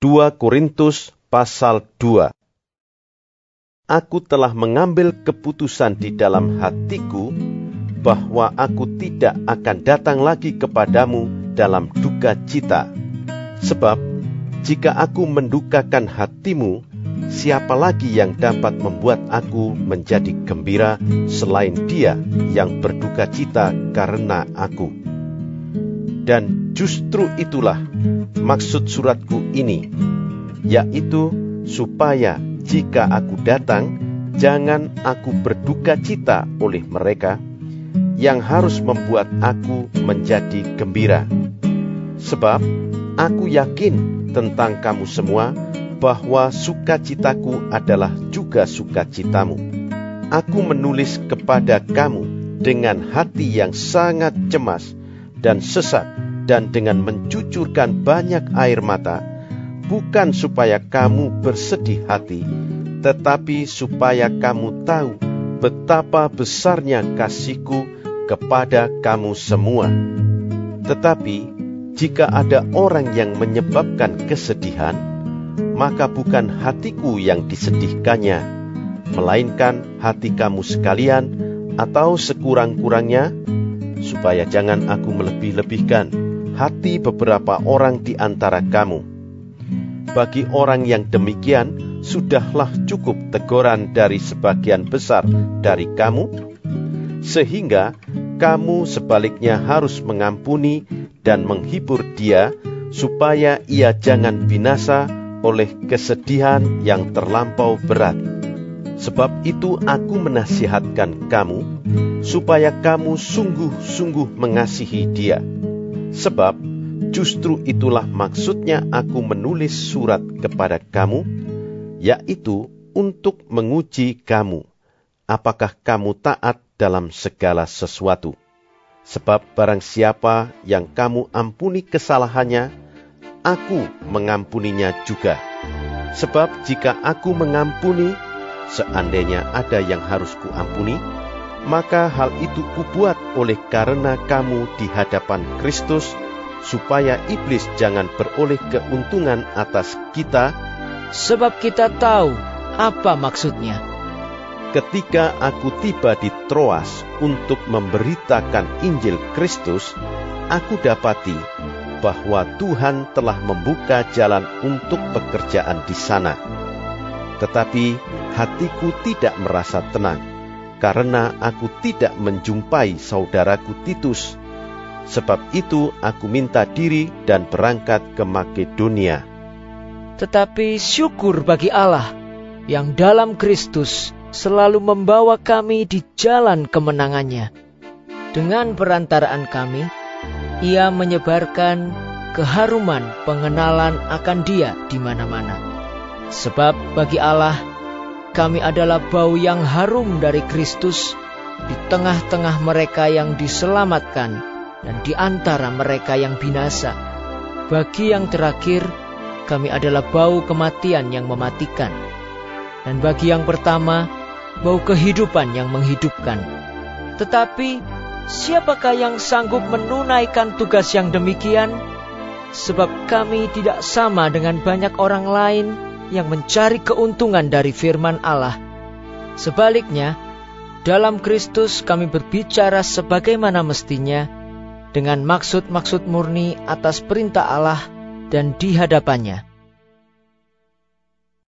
2 Korintus pasal 2 Aku telah mengambil keputusan di dalam hatiku bahwa aku tidak akan datang lagi kepadamu dalam duka cita. Sebab jika aku mendukakan hatimu, siapa lagi yang dapat membuat aku menjadi gembira selain dia yang berduka cita karena aku? Dan justru itulah maksud suratku ini, yaitu supaya jika aku datang, jangan aku berduka cita oleh mereka yang harus membuat aku menjadi gembira. Sebab aku yakin tentang kamu semua bahwa sukacitaku adalah juga sukacitamu. Aku menulis kepada kamu dengan hati yang sangat cemas dan sesak dan dengan mencucurkan banyak air mata bukan supaya kamu bersedih hati, tetapi supaya kamu tahu betapa besarnya kasihku kepada kamu semua. Tetapi jika ada orang yang menyebabkan kesedihan, maka bukan hatiku yang disedihkannya, melainkan hati kamu sekalian atau sekurang-kurangnya, supaya jangan aku melebih-lebihkan hati beberapa orang di antara kamu bagi orang yang demikian, sudahlah cukup teguran dari sebagian besar dari kamu, sehingga kamu sebaliknya harus mengampuni dan menghibur dia, supaya ia jangan binasa oleh kesedihan yang terlampau berat. Sebab itu, aku menasihatkan kamu, supaya kamu sungguh-sungguh mengasihi dia, sebab Justru itulah maksudnya aku menulis surat kepada kamu, yaitu untuk menguji kamu, apakah kamu taat dalam segala sesuatu. Sebab barang siapa yang kamu ampuni kesalahannya, aku mengampuninya juga. Sebab jika aku mengampuni, seandainya ada yang harus kuampuni, maka hal itu kubuat oleh karena kamu di hadapan Kristus, supaya iblis jangan beroleh keuntungan atas kita, sebab kita tahu apa maksudnya. Ketika aku tiba di Troas untuk memberitakan Injil Kristus, aku dapati bahwa Tuhan telah membuka jalan untuk pekerjaan di sana. Tetapi hatiku tidak merasa tenang, karena aku tidak menjumpai saudaraku Titus, Sebab itu aku minta diri dan berangkat ke Makedonia. Tetapi syukur bagi Allah yang dalam Kristus selalu membawa kami di jalan kemenangannya. Dengan perantaraan kami, ia menyebarkan keharuman pengenalan akan dia di mana-mana. Sebab bagi Allah, kami adalah bau yang harum dari Kristus di tengah-tengah mereka yang diselamatkan dan di antara mereka yang binasa. Bagi yang terakhir, kami adalah bau kematian yang mematikan. Dan bagi yang pertama, bau kehidupan yang menghidupkan. Tetapi, siapakah yang sanggup menunaikan tugas yang demikian? Sebab kami tidak sama dengan banyak orang lain yang mencari keuntungan dari firman Allah. Sebaliknya, dalam Kristus kami berbicara sebagaimana mestinya, dengan maksud-maksud murni atas perintah Allah dan di hadapannya.